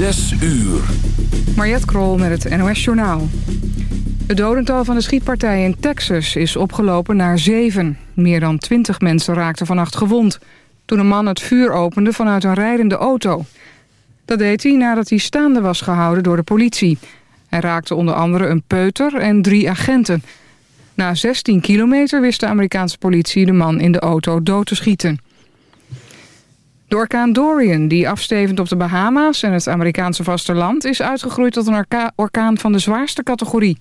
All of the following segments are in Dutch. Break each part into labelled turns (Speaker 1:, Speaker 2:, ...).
Speaker 1: Zes uur.
Speaker 2: Mariette Krol met het NOS Journaal. Het dodental van de schietpartij in Texas is opgelopen naar zeven. Meer dan twintig mensen raakten vannacht gewond... toen een man het vuur opende vanuit een rijdende auto. Dat deed hij nadat hij staande was gehouden door de politie. Hij raakte onder andere een peuter en drie agenten. Na 16 kilometer wist de Amerikaanse politie de man in de auto dood te schieten. De orkaan Dorian, die afstevend op de Bahama's en het Amerikaanse vasteland... is uitgegroeid tot een orkaan van de zwaarste categorie.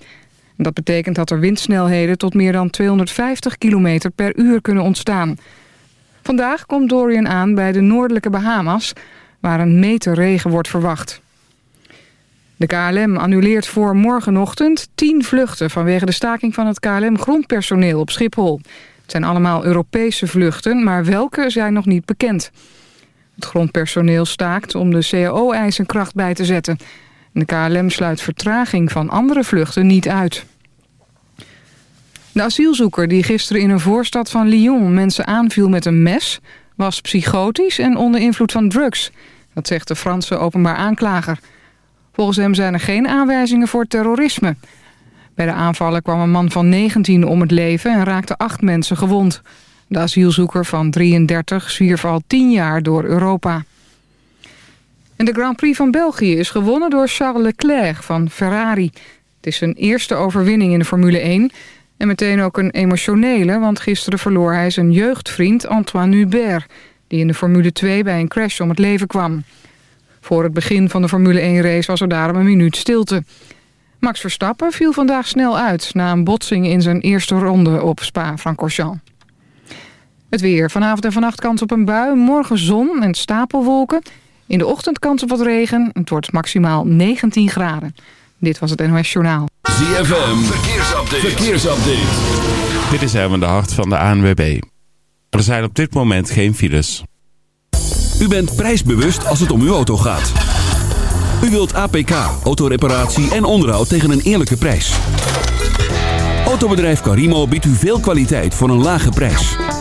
Speaker 2: Dat betekent dat er windsnelheden tot meer dan 250 km per uur kunnen ontstaan. Vandaag komt Dorian aan bij de noordelijke Bahama's... waar een meter regen wordt verwacht. De KLM annuleert voor morgenochtend 10 vluchten... vanwege de staking van het KLM-grondpersoneel op Schiphol. Het zijn allemaal Europese vluchten, maar welke zijn nog niet bekend... Het grondpersoneel staakt om de cao-eisen kracht bij te zetten. De KLM sluit vertraging van andere vluchten niet uit. De asielzoeker die gisteren in een voorstad van Lyon mensen aanviel met een mes... was psychotisch en onder invloed van drugs. Dat zegt de Franse openbaar aanklager. Volgens hem zijn er geen aanwijzingen voor terrorisme. Bij de aanvallen kwam een man van 19 om het leven en raakte acht mensen gewond. De asielzoeker van 33 zwierf al 10 jaar door Europa. En de Grand Prix van België is gewonnen door Charles Leclerc van Ferrari. Het is zijn eerste overwinning in de Formule 1... en meteen ook een emotionele... want gisteren verloor hij zijn jeugdvriend Antoine Hubert... die in de Formule 2 bij een crash om het leven kwam. Voor het begin van de Formule 1-race was er daarom een minuut stilte. Max Verstappen viel vandaag snel uit... na een botsing in zijn eerste ronde op Spa-Francorchamps. Het weer. Vanavond en vannacht kans op een bui. Morgen zon en stapelwolken. In de ochtend kans op wat regen. Het wordt maximaal 19 graden. Dit was het NOS Journaal.
Speaker 1: ZFM. Verkeersupdate. Verkeersupdate.
Speaker 3: Dit is Herman de Hart van de ANWB. Er zijn op dit moment geen files.
Speaker 1: U bent prijsbewust als het om uw auto gaat. U wilt APK, autoreparatie en onderhoud tegen een eerlijke prijs. Autobedrijf Carimo biedt u veel kwaliteit voor een lage prijs.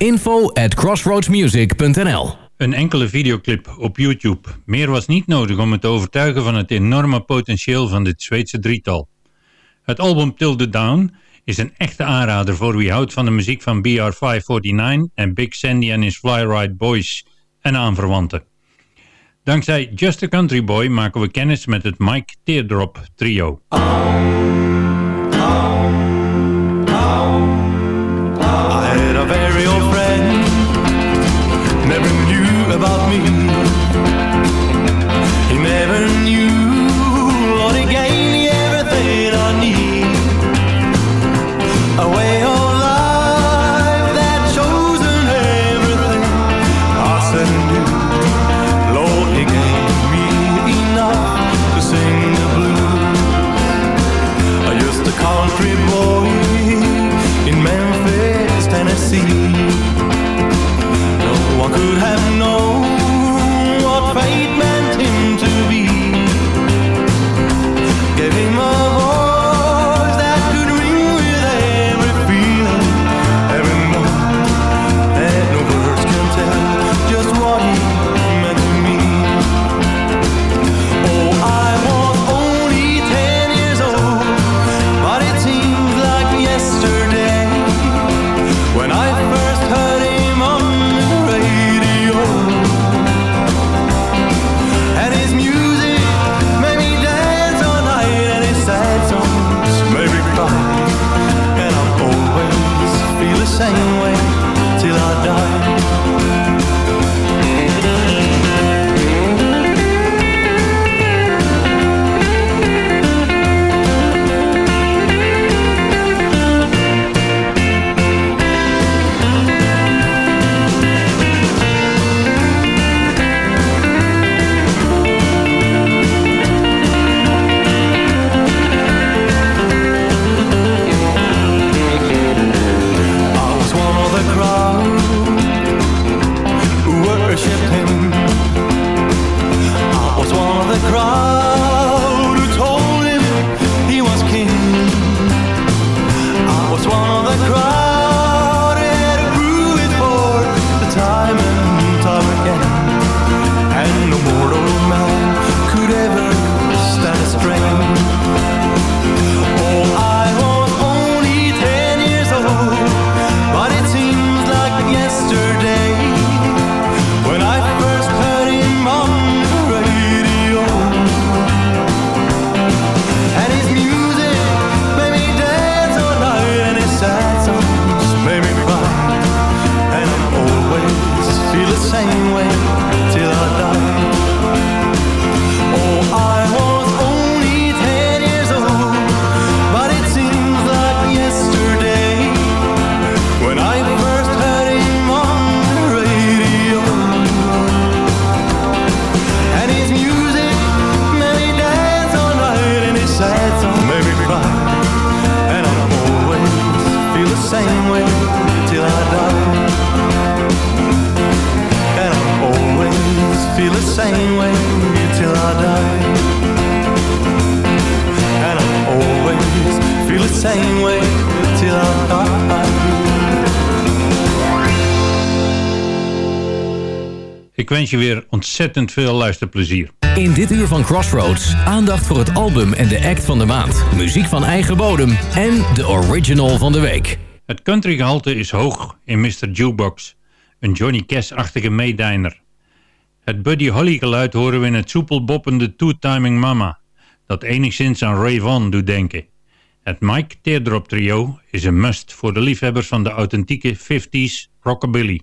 Speaker 4: info at crossroadsmusic.nl
Speaker 5: Een enkele videoclip op YouTube. Meer was niet nodig om het te overtuigen van het enorme potentieel van dit Zweedse drietal. Het album Till the Down is een echte aanrader voor wie houdt van de muziek van BR549 en Big Sandy en his Flyride Boys en aanverwanten. Dankzij Just a Country Boy maken we kennis met het Mike Teardrop trio. Wens je weer ontzettend veel luisterplezier.
Speaker 4: In dit uur van Crossroads aandacht voor het album en de act van de maand. Muziek van eigen bodem en de original van de week.
Speaker 5: Het countrygehalte is hoog in Mr. Jukebox, een Johnny Cash-achtige meediner. Het Buddy Holly geluid horen we in het soepel boppende Two-Timing Mama, dat enigszins aan Ray Vaughan doet denken. Het Mike Teardrop Trio is een must voor de liefhebbers van de authentieke 50s rockabilly.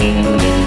Speaker 6: Thank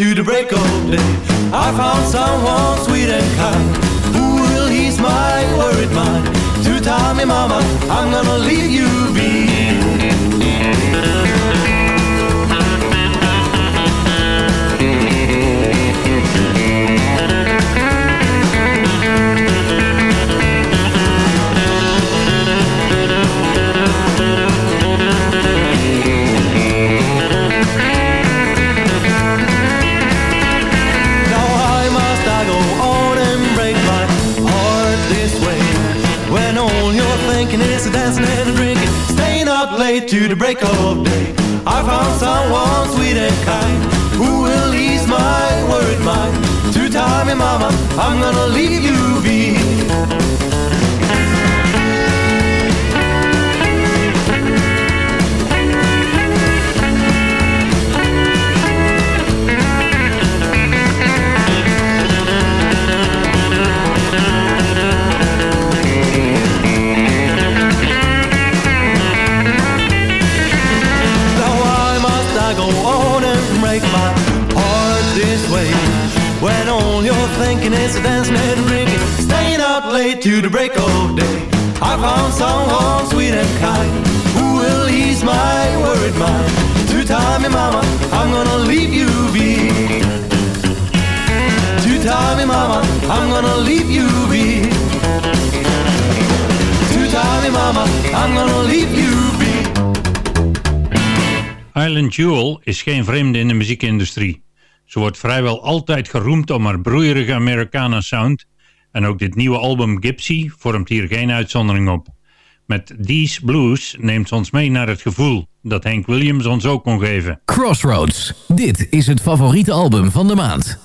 Speaker 6: to the break of day. I found someone sweet and kind who will my worried mind. To tell me, mama, I'm gonna leave you be. Late to the break of day. I found someone sweet and kind who will ease my worried mind. Me, mama, I'm gonna leave you be. Is dancing and drinking Staying out late to the break of day. I found someone sweet and kind Who will ease my worried mind. To tell me mama, I'm gonna leave you be. To tell me mama, I'm gonna leave you be. To tell me mama, I'm gonna leave you be.
Speaker 5: Island Jewel is geen vreemde in de muziekindustrie. Ze wordt vrijwel altijd geroemd om haar broeierige Americana sound en ook dit nieuwe album Gypsy vormt hier geen uitzondering op. Met These Blues neemt ze ons mee naar het gevoel dat Hank Williams ons ook kon geven.
Speaker 4: Crossroads. Dit is het favoriete album van de maand.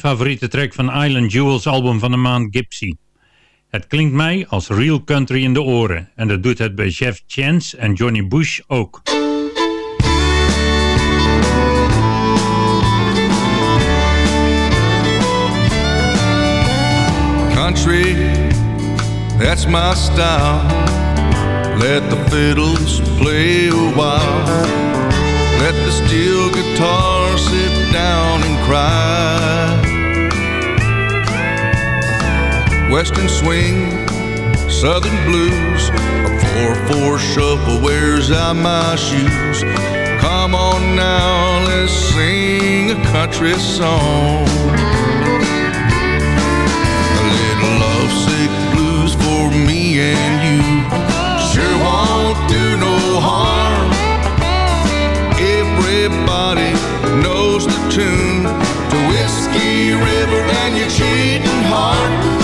Speaker 5: Favoriete track van Island Jewels album van de maand Gypsy. Het klinkt mij als real country in de oren en dat doet het bij Jeff Chance en Johnny Bush ook.
Speaker 7: Country, that's my style. Let the fiddles play a. Let the steel guitar sit down and cry. western swing, southern blues. A 4-4 shuffle wears out my shoes. Come on now, let's sing a country song. A little lovesick blues for me and you. Sure won't do no harm. Everybody knows the tune to Whiskey River and your cheating heart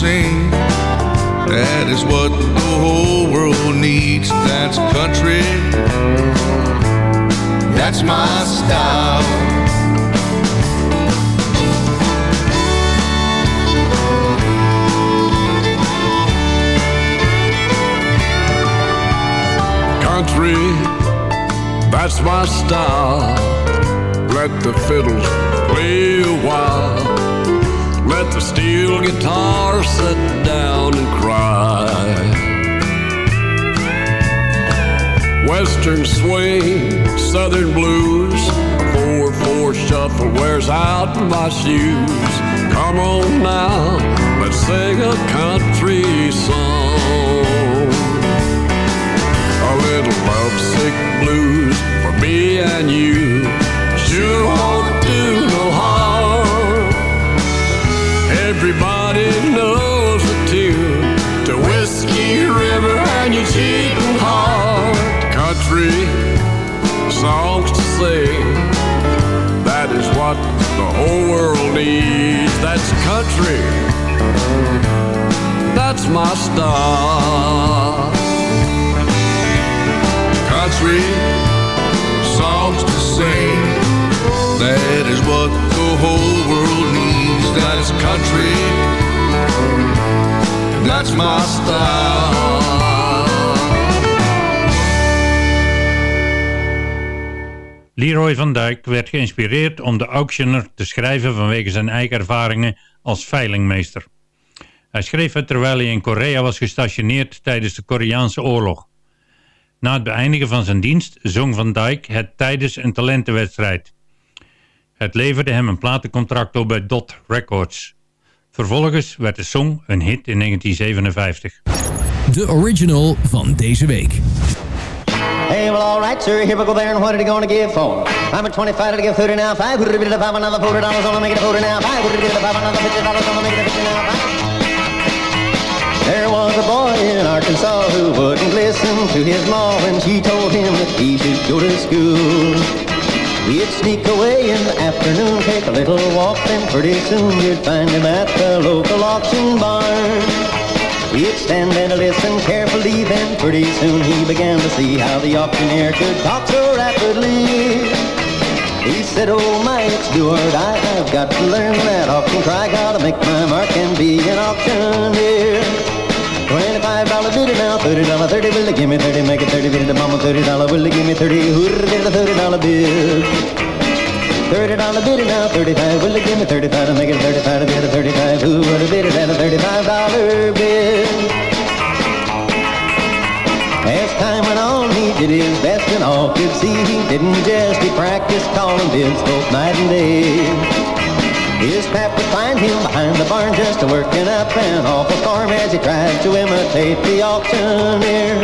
Speaker 7: sing. That is what the whole world needs. That's country. That's my style.
Speaker 8: Country, that's my style. Let the fiddles play a while. Let the steel guitar sit down and cry. Western swing, southern blues, four four shuffle wears out my shoes. Come on now, let's sing a country song. A little lovesick blues for me and you. Sure won't do no harm. Everybody knows the tune to Whiskey River and your cheating heart. Country songs to sing. That is what the whole world needs. That's country. That's my style.
Speaker 7: Country songs to sing. That is what the whole world needs. That's country. That's my style.
Speaker 5: Leroy van Dijk werd geïnspireerd om de Auctioneer te schrijven vanwege zijn eigen ervaringen als veilingmeester. Hij schreef het terwijl hij in Korea was gestationeerd tijdens de Koreaanse oorlog. Na het beëindigen van zijn dienst zong Van Dijk het tijdens een talentenwedstrijd. Het leverde hem een platencontract op bij Dot Records. Vervolgens werd de song een hit in 1957.
Speaker 4: De original van deze week.
Speaker 9: Hey, well, all right, sir. Here we go there, and what are you going to give for? I'm at 25 to give 30 now. Five, would it be the five, another 40 dollars, only make it a 40 now. Five, would it be five, another 50 dollars, only make it a 50 now. Five. There was a boy in Arkansas who wouldn't listen to his ma when she told him that he should go to school. He'd sneak away in the afternoon, take a little walk, then pretty soon you'd find him at the local auction barn. He'd stand and listen carefully, then pretty soon he began to see how the auctioneer could talk so rapidly. He said, oh my, it's do I've got to learn that auction cry, gotta make my mark and be an auctioneer. Twenty-five dollar bid now, thirty dollar, thirty, will they give me thirty, make it thirty, to mama, thirty dollar, will give me thirty, hooray, bid a thirty dollar bid. Thirty dollar bid now, thirty-five, will give me thirty-five to make it thirty-five a thirty-five, who would have bid it at a thirty-five dollar bid? As time went on, he did his best and all could see he didn't just he practiced calling bids both night and day. His pap would find him behind the barn just working up an awful storm as he tried to imitate the auctioneer.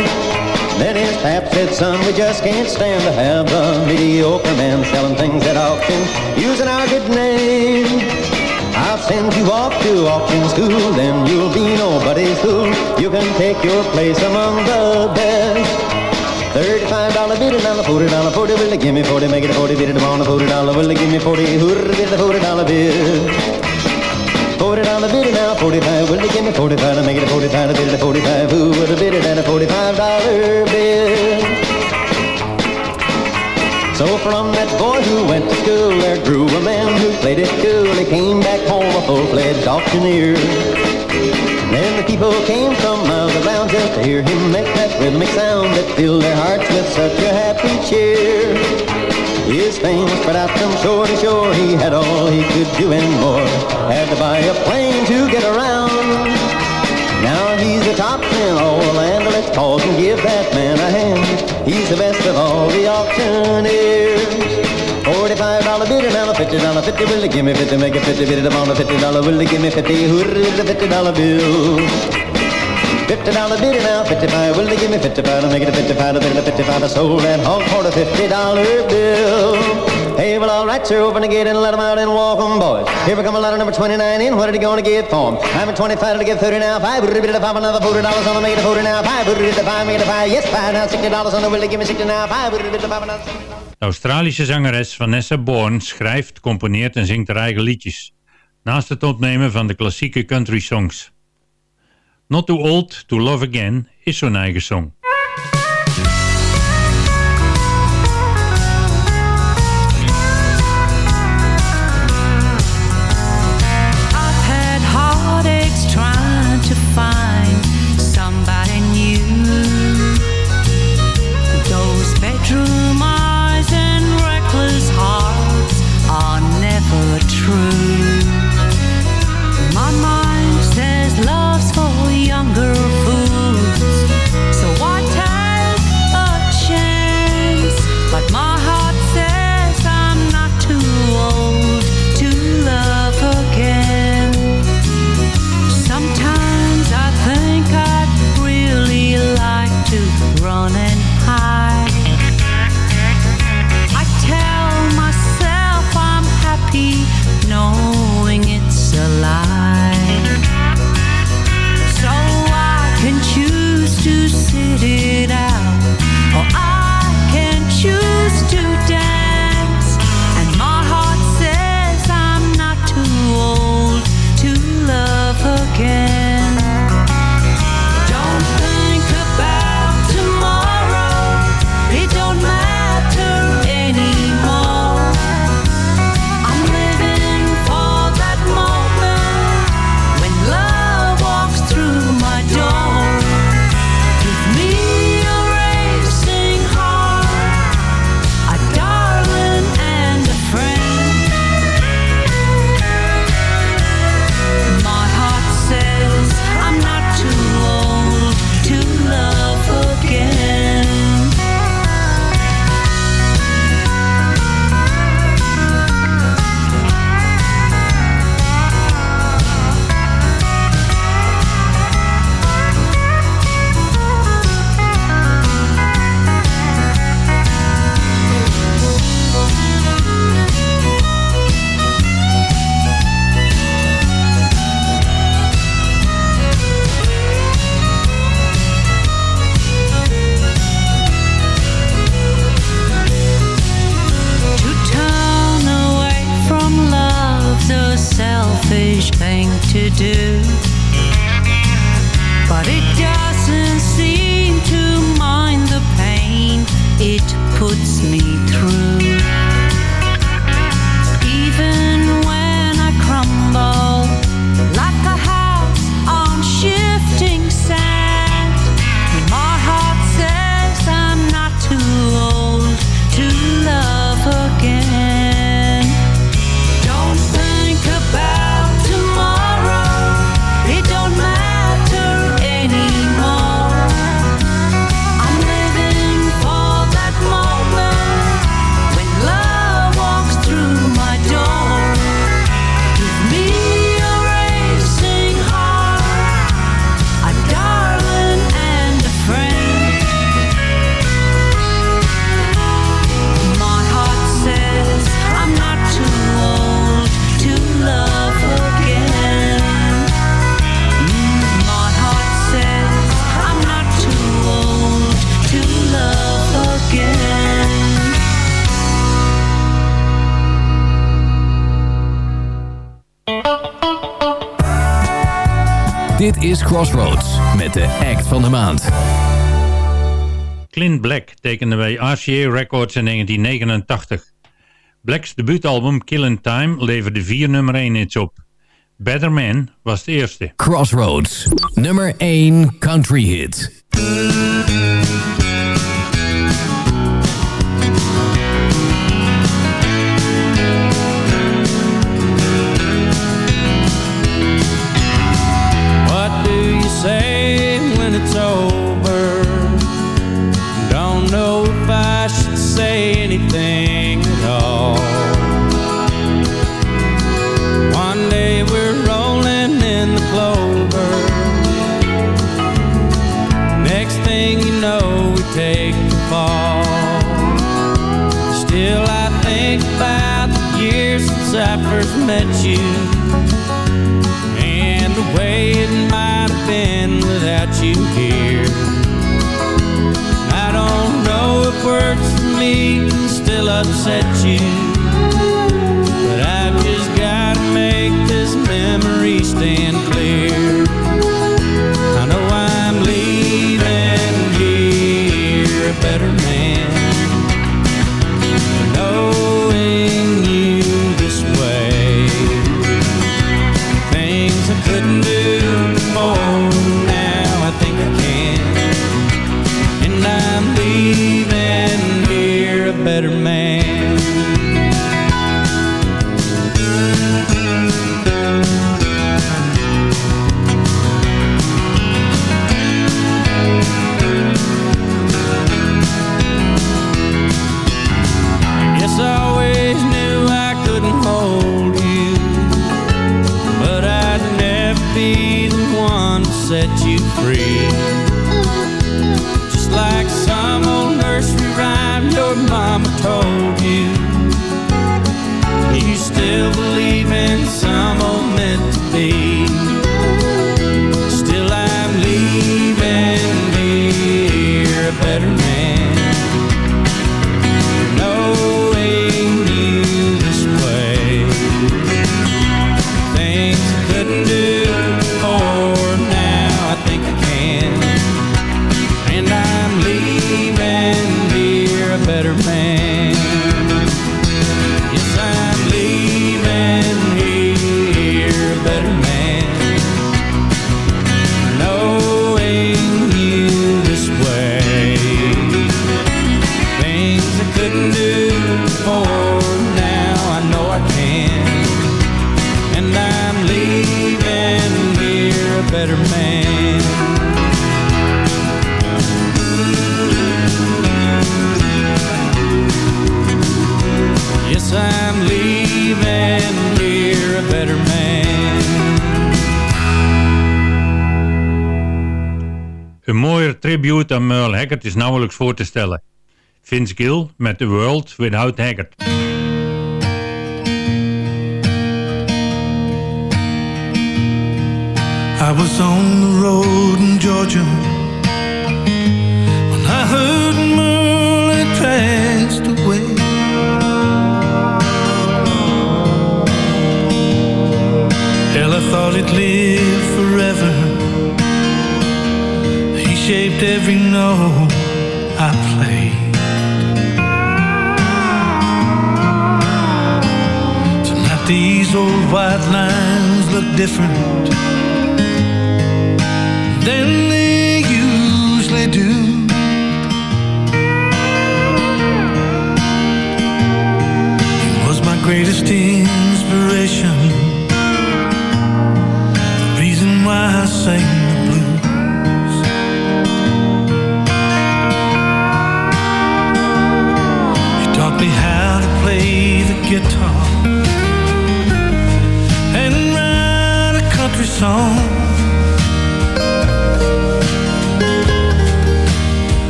Speaker 9: Then his pap said, son, we just can't stand to have a mediocre man selling things at auction using our good name. I'll send you off to auction school, then you'll be nobody's fool. You can take your place among the best. Thirty-five dollar bid and on the forty dollar forty. Will they give me forty? Make it a forty bid and on the forty dollar. Will they give me forty? Hooray, bid the forty dollar bid. Forty dollar bid and now forty-five. Will they give me forty-five to make it a forty-five? Bid it a forty-five. Who would have bid it at a forty-five dollar bid? So from that boy who went to school, there grew a man who played it cool. He came back home a full-fledged auctioneer. Then the people came from miles around just to hear him make that rhythmic sound that filled their hearts with such a happy cheer. His fame spread out from shore to shore. He had all he could do and more. Had to buy a plane to get around. Now he's the top in all land. Let's pause and give that man a hand. He's the best of all the auctioneers. Forty-five dollar bid and a fifty dollar fifty. Will they give me fifty? Make it fifty bid. I'm on a fifty dollar. Will they give me fifty? Hooray, the fifty dollar bill. Fifty dollar bid now, fifty-five. Will they give me fifty-five to make it a fifty-five? A bid of fifty-five. I sold that hog for a fifty dollar bill. Hey, well, all right, sir, open the gate and let them out and walk boys. Here we come a letter number 29 in. What are you going to get for 'em? I'm a 25 to get 30 now. Five, ribbit to five, another $40 on the made a 40 now. Five, ribbit to five, a five. Yes, five now, $60 on the will, give me 60 now. Five, ribbit to five, another
Speaker 5: De Australische zangeres Vanessa Bourne schrijft, componeert en zingt haar eigen liedjes. Naast het opnemen van de klassieke country songs.
Speaker 4: Not Too Old To Love Again is zo'n eigen song.
Speaker 10: Dit is Crossroads met de act van de maand.
Speaker 4: Clint Black tekende bij RCA Records in 1989. Black's debuutalbum Killin' Time leverde vier nummer 1 hits op. Better Man was de eerste.
Speaker 10: Crossroads, nummer 1 country hit.
Speaker 11: when it's over. Don't know if I should say anything at all. One day we're rolling in the clover. Next thing you know, we take the fall. Still, I think about the years since I first met you. feet still upset you. But I've just got to make this memory stand.
Speaker 5: nauwelijks voor te stellen. Vince Gill met The World Without Haggard.
Speaker 6: I was on the road in Georgia When I heard Merle passed away Hell, I thought it live forever He shaped every note different.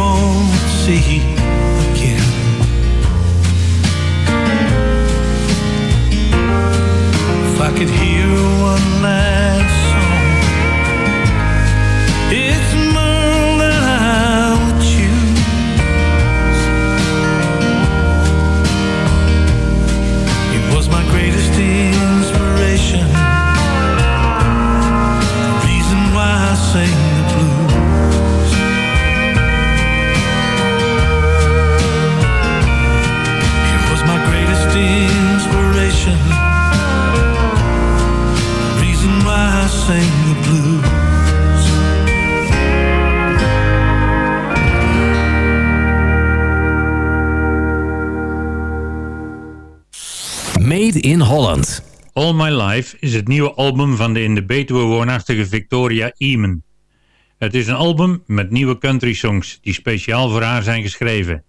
Speaker 6: won't see again. If I could hear one last
Speaker 5: All My Life is het nieuwe album van de in de Betuwe woonachtige Victoria Eamon. Het is een album met nieuwe country songs die speciaal voor haar zijn geschreven.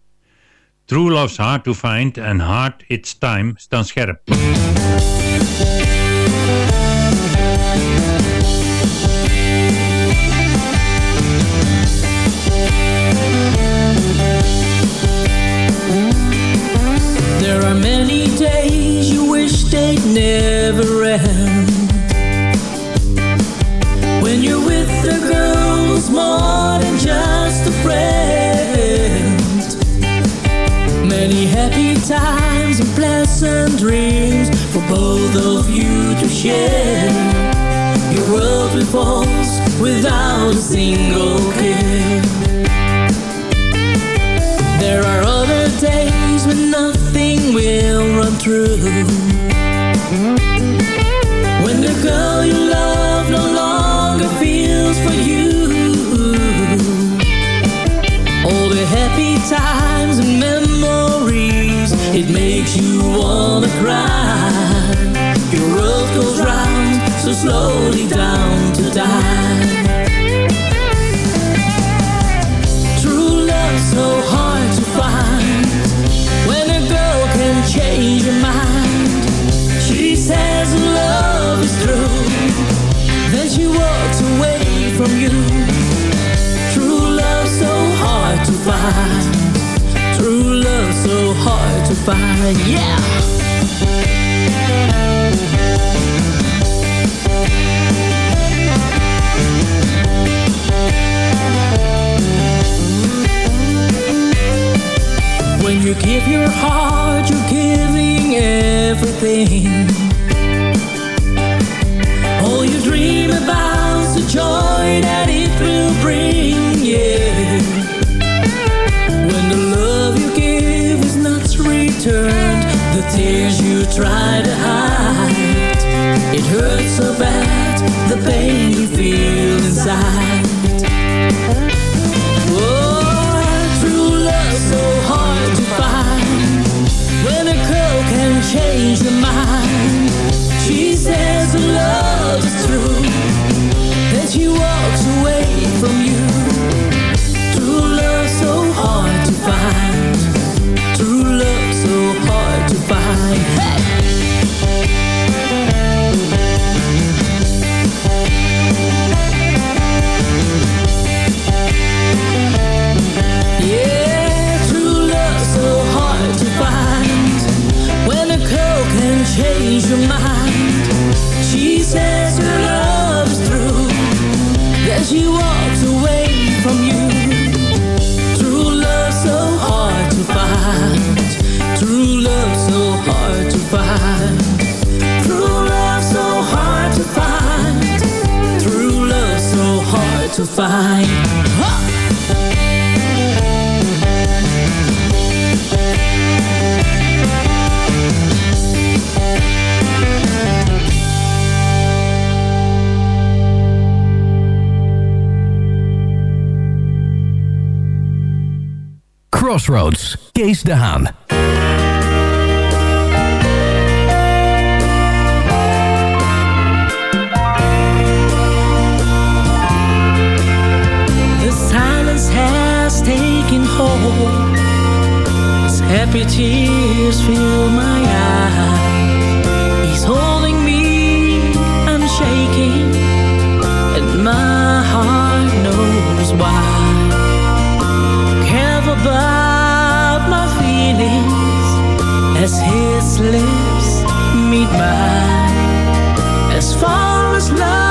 Speaker 5: True Love's Hard to Find en Hard It's Time staan scherp.
Speaker 12: Never end. When you're with a girl who's more than just a friend. Many happy times and pleasant dreams for both of you to share. Your world revolves without a single care. There are other days when nothing will run through. Slowly down to die. Find True love so hard to find Yeah When you give your heart, you're giving everything. Tears you try to hide, it hurts so bad, the pain you feel inside. Oh, true love so hard to find. When a girl can change her mind She says her love is true. Then she walks away from you
Speaker 4: Crossroads, Kees de Haan.
Speaker 12: The silence has taken hold. His happy tears fill my eyes. He's holding me, I'm shaking. And my heart knows why As his lips meet mine. As far as love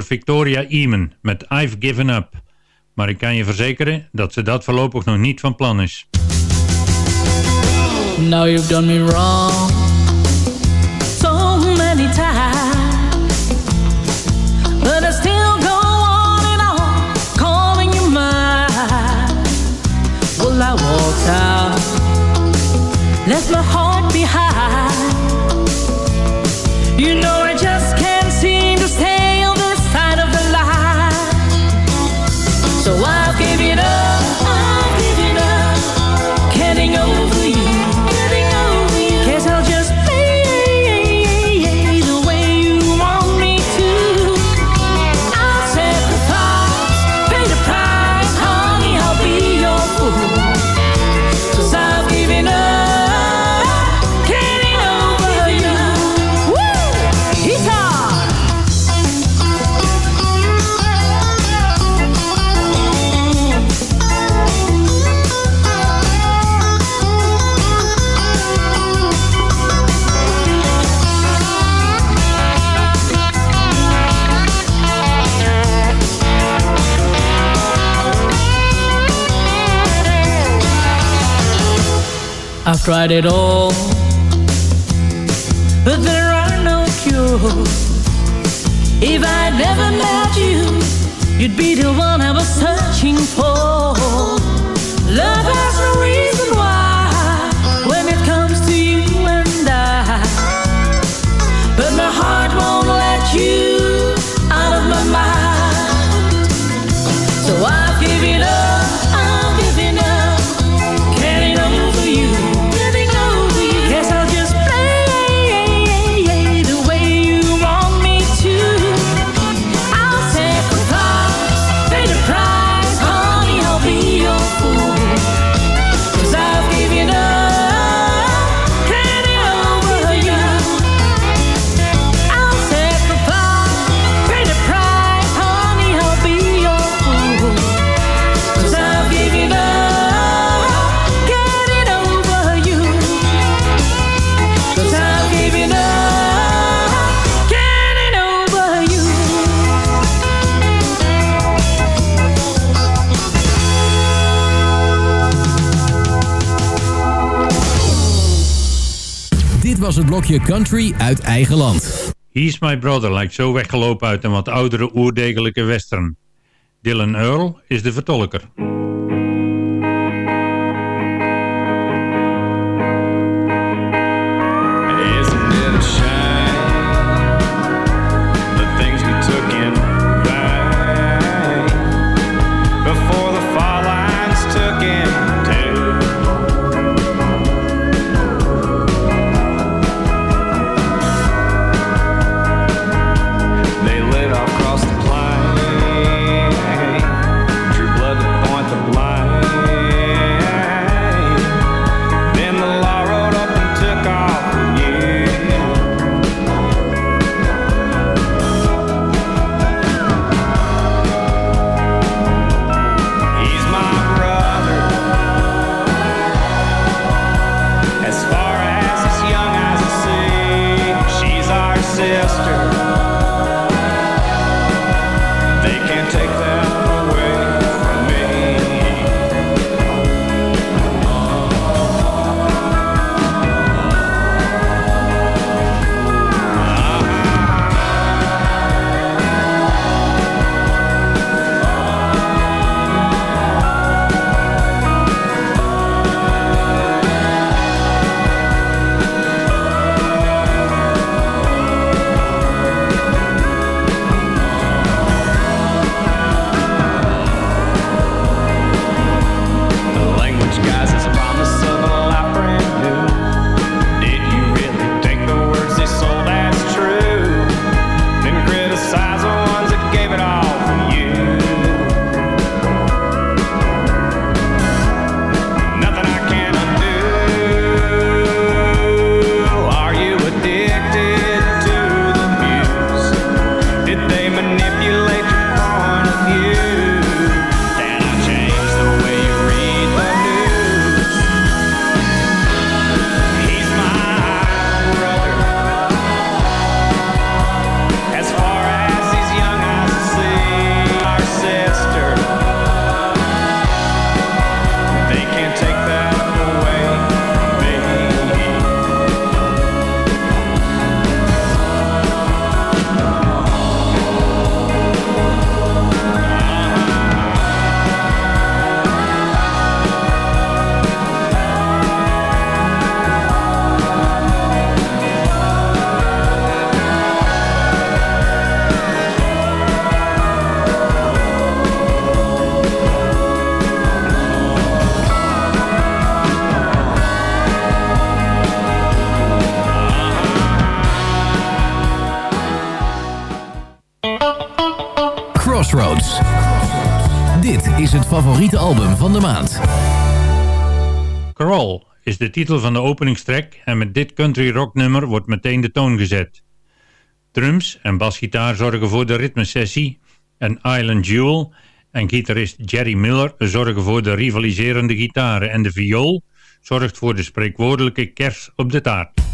Speaker 5: door Victoria Eamon met I've Given Up. Maar ik kan je verzekeren dat ze dat voorlopig nog niet van plan is.
Speaker 12: Now you've done me wrong So many times But I still go on and on Calling you mine Well I walked out Left my heart tried it all. But there are no cures. If I'd never met you, you'd be the one I was searching for.
Speaker 10: blokje country uit eigen land.
Speaker 13: He's My Brother lijkt zo weggelopen uit een wat oudere oerdegelijke western. Dylan Earl is de vertolker.
Speaker 10: favoriete album van de maand.
Speaker 13: Crawl is de titel van de openingstrack en met dit country rock nummer wordt meteen de toon gezet. Drums en basgitaar zorgen voor de ritmesessie en Island Jewel en gitarist Jerry Miller zorgen voor de rivaliserende gitaren en de viool zorgt voor de spreekwoordelijke kers op de taart.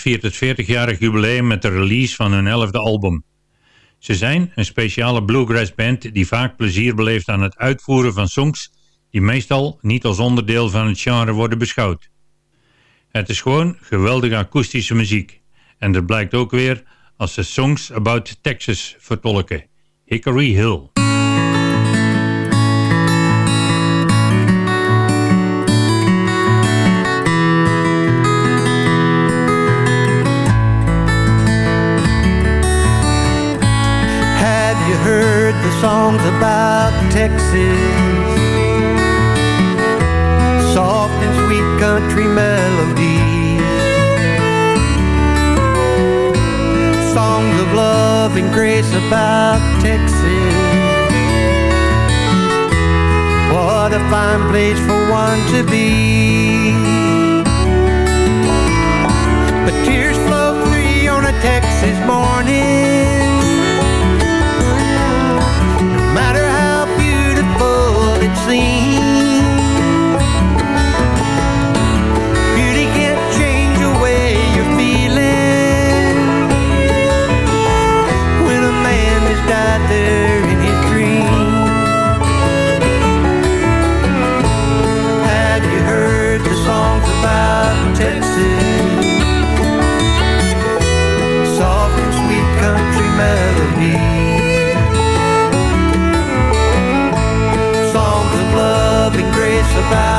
Speaker 5: Viert het 40-jarig jubileum met de release van hun 11e album. Ze zijn een speciale bluegrass band die vaak plezier beleeft aan het uitvoeren van songs die meestal niet als onderdeel van het genre worden beschouwd. Het is gewoon geweldige akoestische muziek. En dat blijkt ook weer als ze Songs About Texas vertolken. Hickory Hill.
Speaker 6: Songs about Texas? Soft and sweet country melodies. Songs of love and grace about Texas. What a fine place for one to be. But tears flow free on a Texas morning. About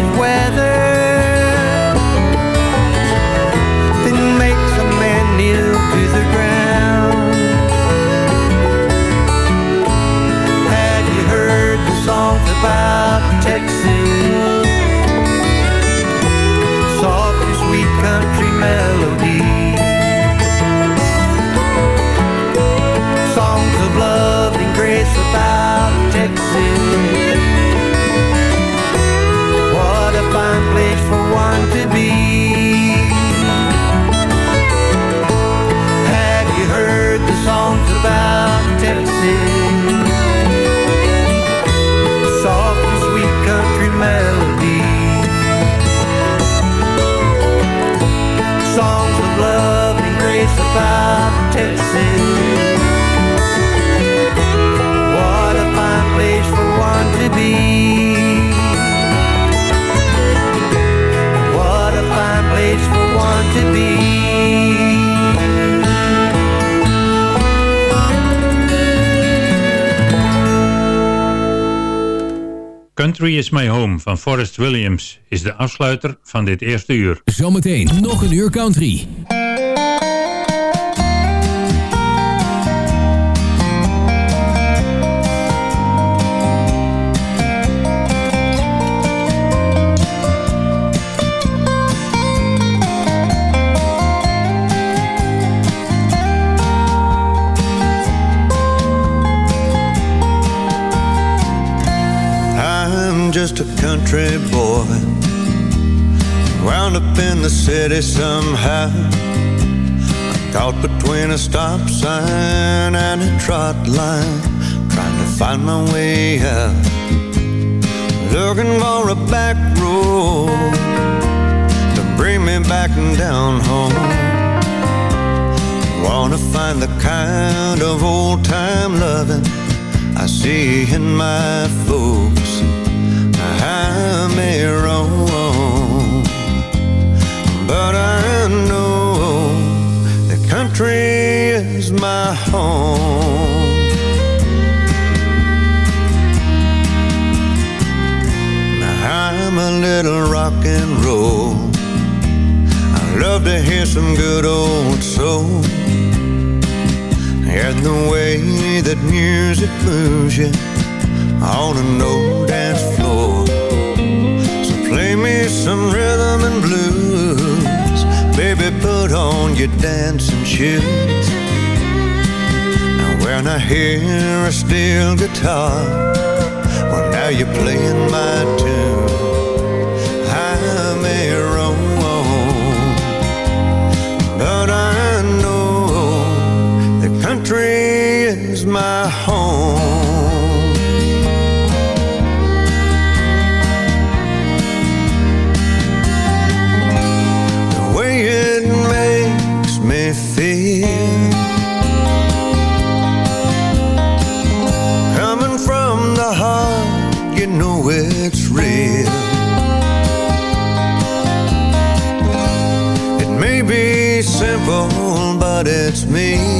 Speaker 5: it well. Van Forrest Williams is de afsluiter van dit eerste uur.
Speaker 4: Zometeen nog een uur country.
Speaker 14: Country boy, wound up in the city somehow. Caught between a stop sign and a trot line, trying to find my way out. Looking for a back road to bring me back down home. Wanna find the kind of old time loving I see in my folks. May roam, but I know the country is my home. Now I'm a little rock and roll. I love to hear some good old soul. And the way that music moves you on a no dance floor. Some rhythm and blues. Baby, put on your dancing shoes. And when I hear a steel guitar, well, now you're playing my tune. I may roam, but I know the country is my home. Me